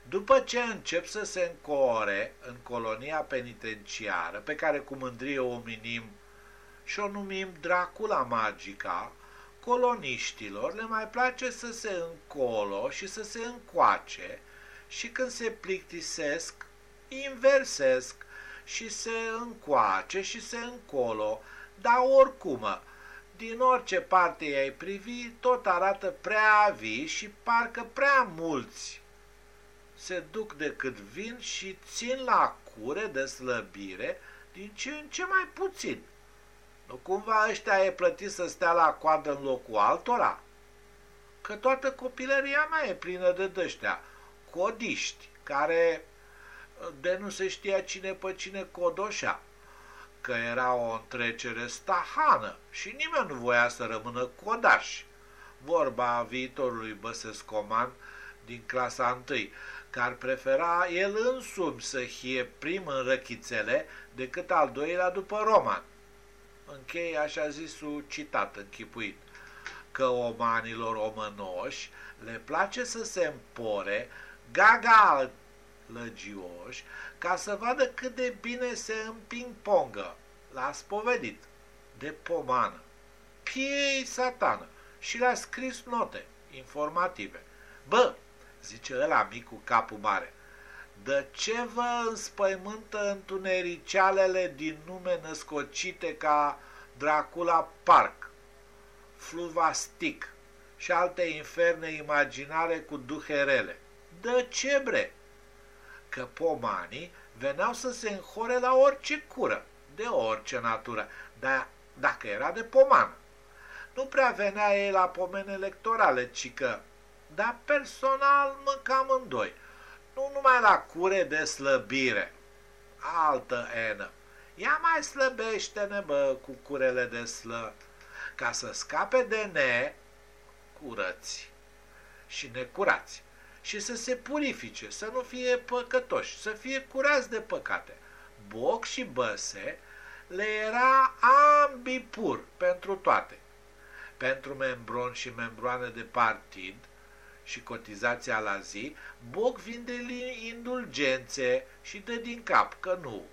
După ce încep să se încore în colonia penitenciară, pe care cu mândrie o minim și o numim Dracula Magica, coloniștilor le mai place să se încolo și să se încoace și când se plictisesc, inversesc și se încoace și se încolo, dar oricum, din orice parte ai privi, tot arată prea vii și parcă prea mulți se duc decât vin și țin la cure de slăbire din ce în ce mai puțin. Nu cumva ăștia e plătit să stea la coadă în locul altora? Că toată copilăria mea e plină de dăștea, codiști, care de nu se știa cine pe cine codoșea, că era o întrecere stahană și nimeni nu voia să rămână codaș. Vorba viitorului Băsescoman din clasa 1, care prefera el însumi să hie prim în răchițele decât al doilea după roman. Închei așa zisul citat închipuit, că omanilor omănoși le place să se împore gaga lăgioși ca să vadă cât de bine se împing-pongă la spovedit de pomană. Piei satană și le-a scris note informative. Bă, zice ăla mic cu capul mare, de ce vă înspăimântă întunericealele din nume născocite ca Dracula Park, Fluvastic și alte inferne imaginare cu duherele? De ce bre? că pomanii veneau să se înhore la orice cură, de orice natură, dar dacă era de pomană. Nu prea venea ei la pomene electorale, ci că, dar personal mâncam în doi, nu numai la cure de slăbire, altă enă. Ia mai slăbește-ne, bă, cu curele de slă, ca să scape de ne curăți și necurați și să se purifice, să nu fie păcătoși, să fie curați de păcate. Boc și băse le era ambii pur pentru toate. Pentru membron și membroane de partid și cotizația la zi, Boc vinde indulgențe și dă din cap că nu.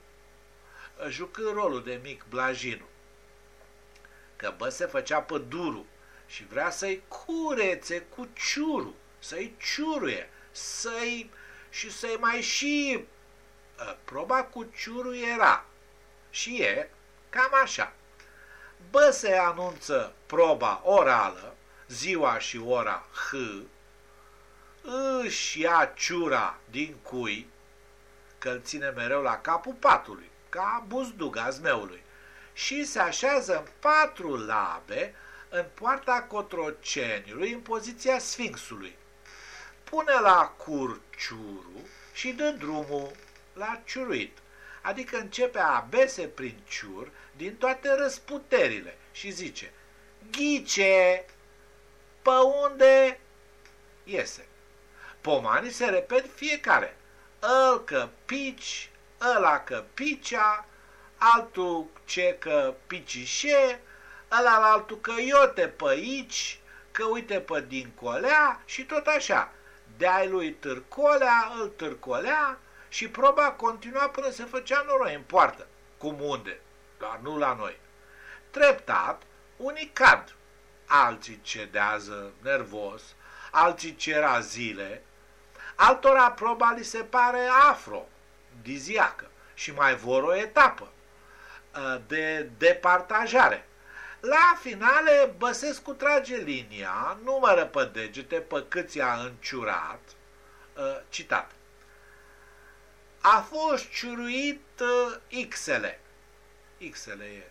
Jucând rolul de mic blajinu. Că bă se făcea păduru și vrea să-i curețe cu ciurul să-i ciuruie, să-i și să-i mai și... Ă, proba cu ciurul era și e cam așa. Bă se anunță proba orală, ziua și ora H, își ia ciura din cui, că îl ține mereu la capul patului, ca buzduga zmeului, și se așează în patru labe în poarta cotroceniului în poziția sfinxului. Pune la cur ciurul și dă drumul la ciuruit, adică începe a abese prin ciur din toate răsputerile și zice Ghice, pe unde iese? Pomanii se repet fiecare. Îl că pici, ăla că picea, altul ce că picișe, ăla altul că iote pe aici, că uite pe dincolea și tot așa. De-ai lui târcolea, îl târcolea și proba continua până se făcea noroi în poartă. Cum unde? Dar nu la noi. Treptat, unii cad, alții cedează nervos, alții cera zile, altora proba li se pare afro, diziacă și mai vor o etapă uh, de departajare. La finale, Băsescu trage linia, numără pe degete pe câți i-a înciurat, uh, citat. A fost ciuruit uh, X-ele. X-ele e.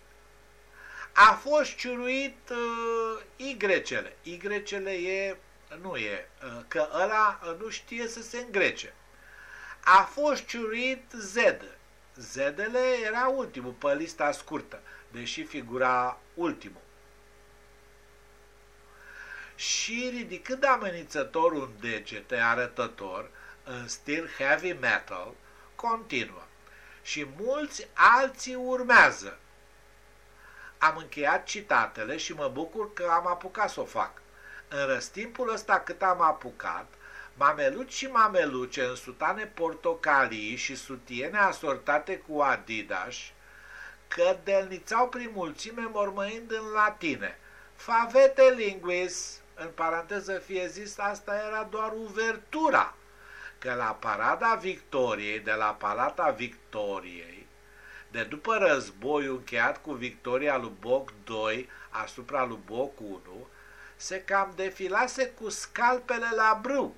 A fost ciuruit uh, Y-ele. Y-ele e, nu e, uh, că ăla uh, nu știe să se îngrece. A fost ciuruit Z. Z-ele era ultimul pe lista scurtă deși figura ultimul. Și ridicând amenințător un degete arătător în stil heavy metal, continuă. Și mulți alții urmează. Am încheiat citatele și mă bucur că am apucat să o fac. În răstimpul ăsta cât am apucat, mameluci și mameluce în sutane portocalii și sutiene asortate cu Adidas că delnițau prin mulțime mormăind în latine. Favete linguis, în paranteză fie zis, asta era doar uvertura, că la parada Victoriei, de la Palata Victoriei, de după războiul încheiat cu victoria lui Boc II asupra lui Boc I, se cam defilase cu scalpele la brâu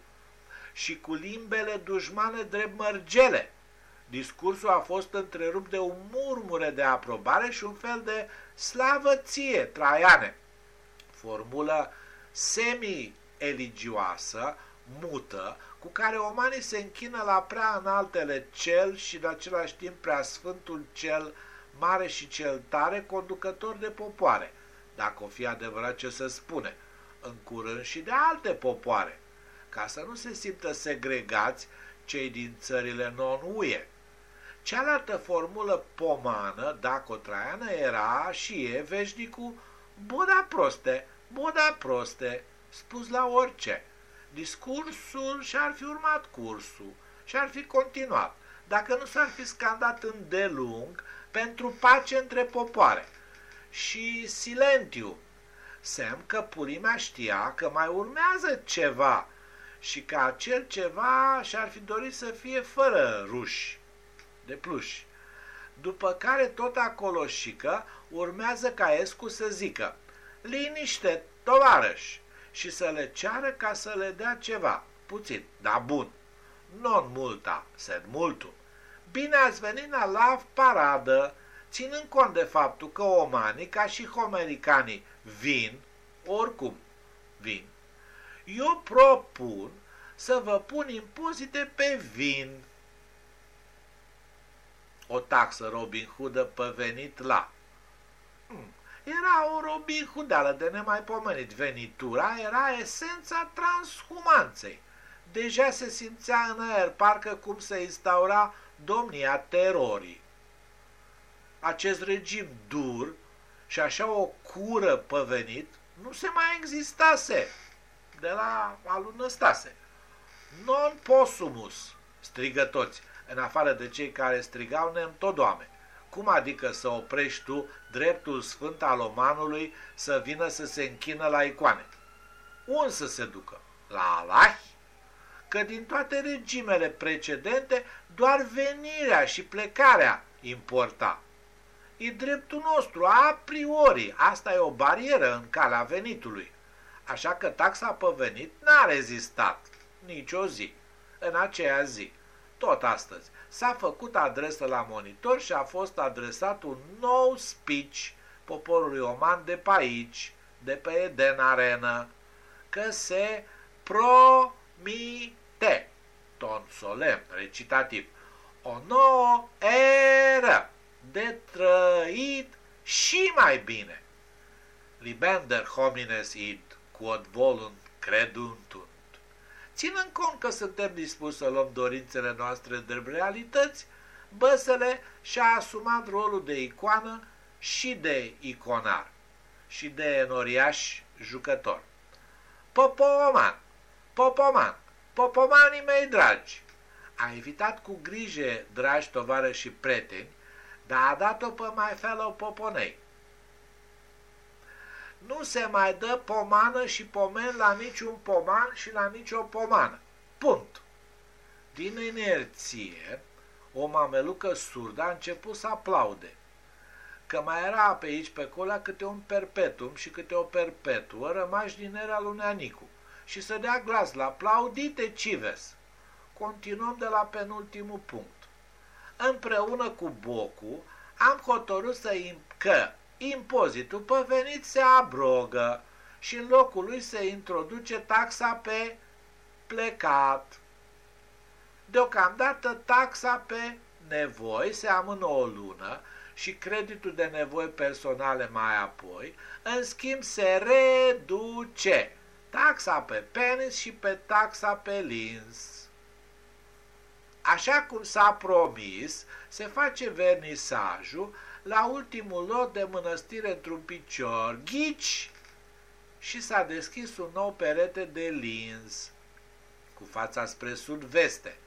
și cu limbele dușmane drept mărgele, Discursul a fost întrerupt de un murmure de aprobare și un fel de slavă ție, Traiane. Formulă semi-eligioasă, mută, cu care omanii se închină la prea înaltele cel și de același timp prea sfântul cel mare și cel tare, conducător de popoare, dacă o fi adevărat ce se spune, în curând și de alte popoare, ca să nu se simtă segregați cei din țările non-UE. Cealaltă formulă pomană, dacă Traiană, era și e veșnicul Buda proste, Buda proste, spus la orice. Discursul și-ar fi urmat cursul și-ar fi continuat, dacă nu s-ar fi scandat îndelung pentru pace între popoare. Și silentiu, semn că purimea știa că mai urmează ceva și că acel ceva și-ar fi dorit să fie fără ruși de pluși. După care tot acolo că urmează ca Escu să zică Liniște, tovarăș, și să le ceară ca să le dea ceva, puțin, dar bun. Non multa, sed multum. Bine ați venit la paradă, ținând cont de faptul că omanii, ca și homericanii, vin, oricum vin. Eu propun să vă pun impozite pe vin o taxă Robin Hoodă pe venit la. Hmm. Era o Robin Hoodeală de nemaipomenit. Venitura era esența transhumanței. Deja se simțea în aer, parcă cum se instaura domnia terorii. Acest regim dur și așa o cură pe venit nu se mai existase de la alunăstase. Non possumus, strigă toți în afară de cei care strigau nem tot doame. Cum adică să oprești tu dreptul sfânt al omanului să vină să se închină la icoane? Unde să se ducă? La Allah? Că din toate regimele precedente doar venirea și plecarea importa. E dreptul nostru, a priori, asta e o barieră în calea venitului. Așa că taxa pe venit n-a rezistat nicio zi. În aceea zi, tot astăzi, s-a făcut adresă la monitor și a fost adresat un nou speech poporului oman de pe aici, de pe Eden Arena, că se promite, ton solemn, recitativ, o nouă eră de trăit și mai bine. Libender homines id quod volunt creduntunt. Ținând cont că suntem dispuși să luăm dorințele noastre de realități, Băsele și-a asumat rolul de icoană și de iconar și de enoriaș jucător. Popoman, Popoman, Popomanii mei dragi, a evitat cu grijă, dragi tovară și prieteni, dar a dat-o pe mai fellow poponei. Nu se mai dă pomană și pomen la niciun poman și la nicio pomană. Punct. Din inerție, o mamelucă surdă a început să aplaude că mai era pe aici pe acolo câte un perpetuum și câte o perpetuă rămași din era lui Neanicu și să dea glas la aplaudite cives. Continuăm de la penultimul punct. Împreună cu Bocu am hotărât să că impozitul pe venit se abrogă și în locul lui se introduce taxa pe plecat. Deocamdată taxa pe nevoi se amână o lună și creditul de nevoi personale mai apoi, în schimb se reduce taxa pe penis și pe taxa pe lins. Așa cum s-a promis, se face vernisajul la ultimul lot de mănăstire într-un picior, ghici, și s-a deschis un nou perete de lins, cu fața spre sud-veste.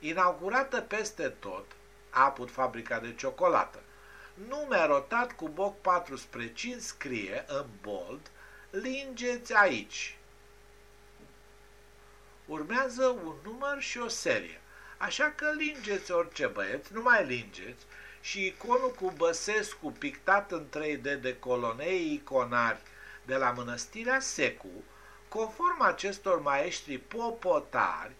Inaugurată peste tot, a aput fabrica de ciocolată. Nume rotat cu boc 4 spre 5 scrie în bold, lingeți aici. Urmează un număr și o serie. Așa că lingeți orice băieți, nu mai lingeți, și iconul cu Băsescu pictat în 3D de colonei iconari de la mănăstirea Secu, conform acestor maestri popotari,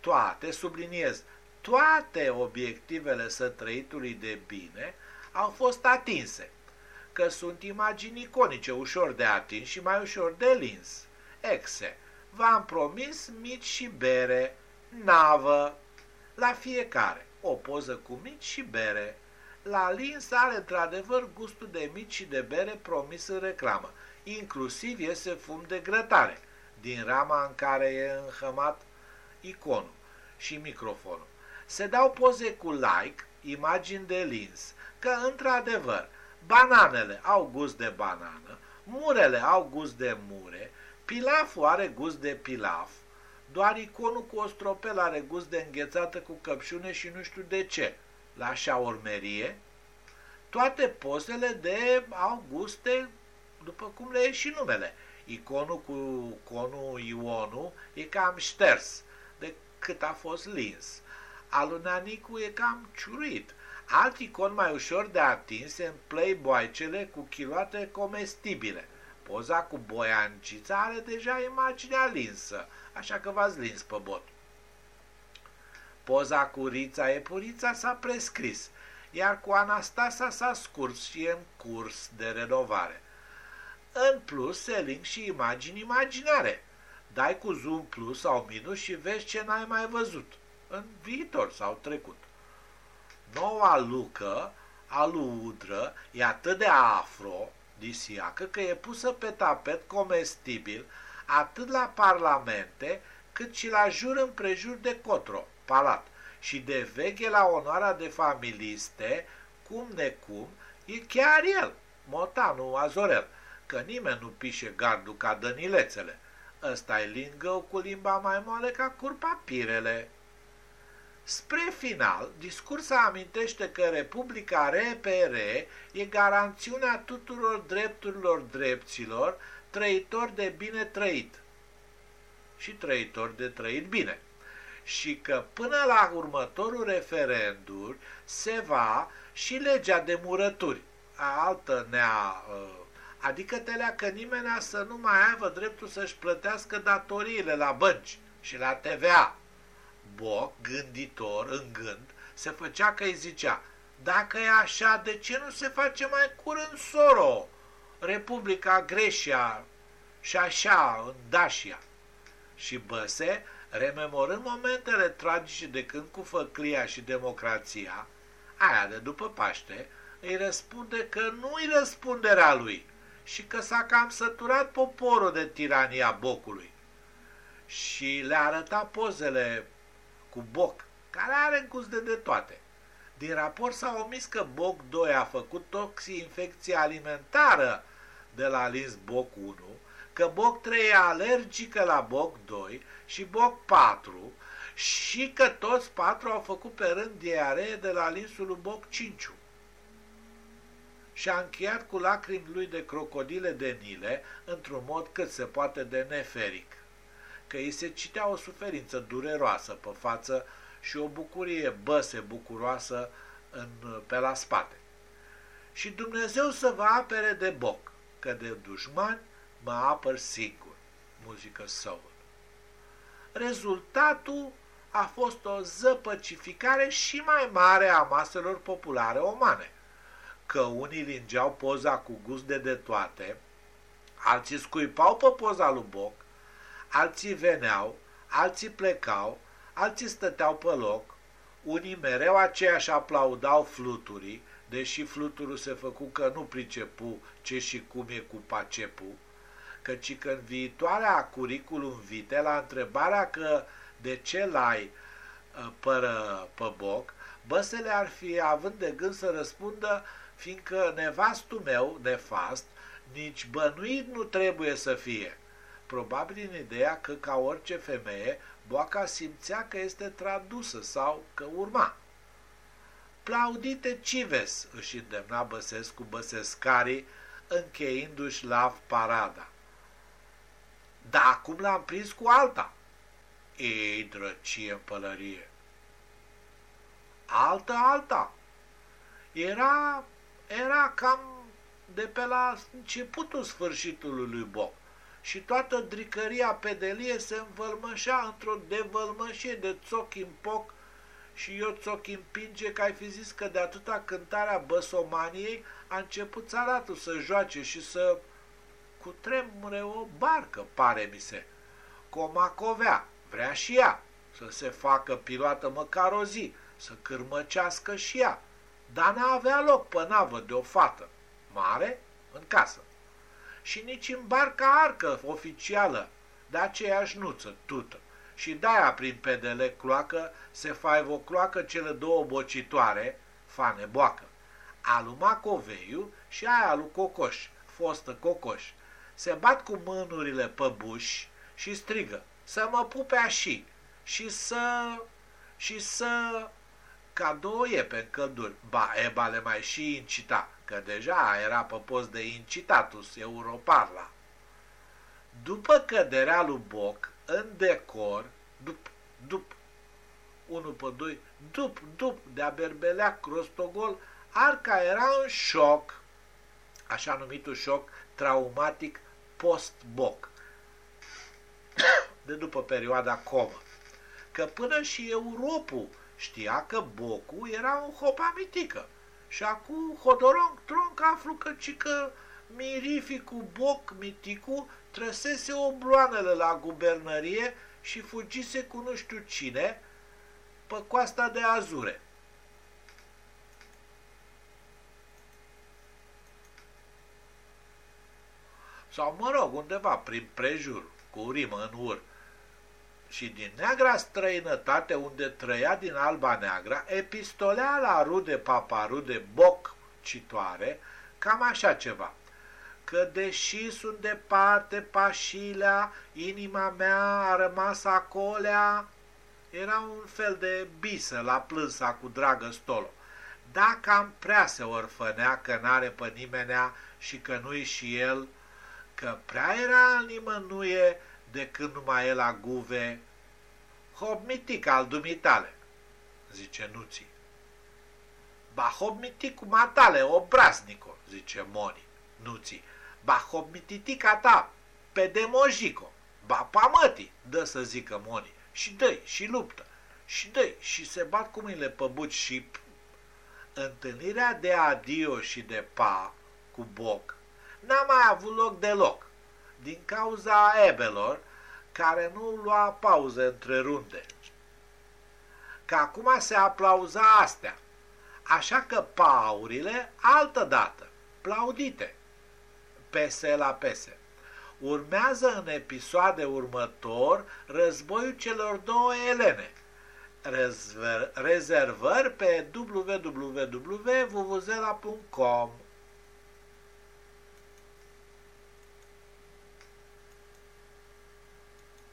toate, subliniez, toate obiectivele sătrăitului de bine au fost atinse, că sunt imagini iconice ușor de atins și mai ușor de lins. Exe, v-am promis mici și bere, navă, la fiecare, o poză cu mici și bere. La lins are într-adevăr gustul de mici și de bere promis în reclamă, inclusiv iese fum de grătare, din rama în care e înhămat iconul și microfonul. Se dau poze cu like, imagini de lins, că, într-adevăr, bananele au gust de banană, murele au gust de mure, pilaful are gust de pilaf, doar iconul cu o stropel are gust de înghețată cu căpșune și nu știu de ce. La șaurmerie, toate pozele de au guste după cum le e și numele. Iconul cu conul Ionul e cam șters de cât a fost lins. Alunanicu e cam ciurit. Alt icon mai ușor de atins în playboy-cele cu chiloate comestibile. Poza cu boiancița are deja imaginea linsă, așa că v-ați lins pe bot. Poza cu Rița Epurița s-a prescris, iar cu Anastasa s-a scurs și e în curs de renovare. În plus se link și imagini imaginare. Dai cu zoom plus sau minus și vezi ce n-ai mai văzut, în viitor sau trecut noua lucă aludră e atât de afro, disiacă, că e pusă pe tapet comestibil atât la parlamente cât și la jur împrejur de cotro, palat, și de veche la onoarea de familiste, cum necum, e chiar el, Motanu Azorel, că nimeni nu pișe gardul ca dănilețele. ăsta e lingău cu limba mai moale ca curpapirele. Spre final, discursa amintește că Republica RPR e garanțiunea tuturor drepturilor drepților, trăitori de bine trăit și trăitori de trăit bine. Și că până la următorul referendum se va și legea de murături, altă nea, ă, Adică telea că nimeni să nu mai aibă dreptul să-și plătească datoriile la bănci și la TVA. Boc, gânditor, în gând, se făcea că îi zicea, dacă e așa, de ce nu se face mai curând Soro, Republica Grecia și așa, în Dacia? Și Băse, rememorând momentele tragice de când cu făclia și democrația, aia de după Paște, îi răspunde că nu-i răspunderea lui și că s-a cam săturat poporul de tirania bocului. Și le arăta pozele cu boc, care are gust de, de toate. Din raport s-a omis că Boc 2 a făcut toxi-infecție alimentară de la lins Boc 1, că Boc 3 e alergică la Boc 2 și Boc 4 și că toți patru au făcut pe rând diaree de la linsul Boc 5 și a încheiat cu lacrimi lui de crocodile de Nile într-un mod cât se poate de neferic, că îi se citea o suferință dureroasă pe față și o bucurie băse bucuroasă în, pe la spate. Și Dumnezeu să vă apere de boc, că de dușmani mă apăr singur. Muzică soul. Rezultatul a fost o zăpăcificare și mai mare a maselor populare omane, că unii lingeau poza cu gust de de toate, alții scuipau pe poza lui Boc, alții veneau, alții plecau, alții stăteau pe loc, unii mereu aceiași aplaudau fluturii, deși fluturul se făcu că nu pricepu ce și cum e cu pacepu, căci că în viitoarea curiculum vite, la întrebarea că de ce l-ai ă, pără pe boc, băsele ar fi având de gând să răspundă, fiindcă nevastul meu, nefast, nici bănuit nu trebuie să fie. Probabil în ideea că, ca orice femeie, Boaca simțea că este tradusă sau că urma. Plaudite cives, își îndemna Băsescu Băsescarii, încheindu-și lav parada. Da, acum l-am prins cu alta. Ei, drăcie în pălărie. Alta, alta. Era, era cam de pe la începutul sfârșitului lui Boc și toată dricăria pedelie se învălmășea într-o devălmășie de țochi în poc și eu țochi împinge că ai fi zis că de atâta cântarea băsomaniei a început țaratul să joace și să cu tremure o barcă, pare mi se. Comacovea, vrea și ea să se facă piloată măcar o zi, să cârmăcească și ea, dar n-avea loc pe navă de o fată mare în casă și nici în barca arcă oficială, de aceeași nuță, tută. Și de-aia prin pedele cloacă se faivă cloacă cele două bocitoare, fane boacă, alu Macoveiu și aia alu Cocoș, fostă Cocoș. Se bat cu mânurile pe buși și strigă, să mă pupe așa și să... și să... Ca două pe încălduri, ba, eba le mai și incita că deja era pe post de incitatus Europarla. După căderea lui Boc, în decor, dup, dup, unul pe doi, dup, dup, de-a berbelea Crostogol, Arca era în șoc, așa numitul șoc traumatic post-Boc, de după perioada comă, că până și Europul știa că Bocul era un hopamitică și acum Hodorong Tronc aflu că cică Mirifi cu Boc Miticu trăsese obloanele la gubernărie și fugise cu nu știu cine pe coasta de Azure. Sau, mă rog, undeva prin prejur, cu rimă în ur și din neagra străinătate unde trăia din alba neagră, epistolea la rude paparude boc citoare, cam așa ceva. Că deși sunt departe pașilea, inima mea a rămas acolea, era un fel de bisă la plânsa cu dragă stolo. Dacă am prea se orfănea că n-are pe nimenea și că nu-i și el, că prea era nimănuie, decât numai el a guve, hobmitic al dumitale, zice Nuții. Ba hobmitic cu matale, obraznico, zice Moni, Nuții. Ba hobmititica ta, pe demojico, ba pamătii, dă să zică Moni, și dă și luptă, și dă și se bat cu mâinile pe buci și întâlnirea de adio și de pa cu boc n-a mai avut loc deloc, din cauza ebelor care nu lua pauze între runde. Că acum se aplauza astea, așa că paurile altă dată, plaudite, pese la pese. Urmează în episoade următor războiul celor două Elene. Rezervări pe www.vuvuzela.com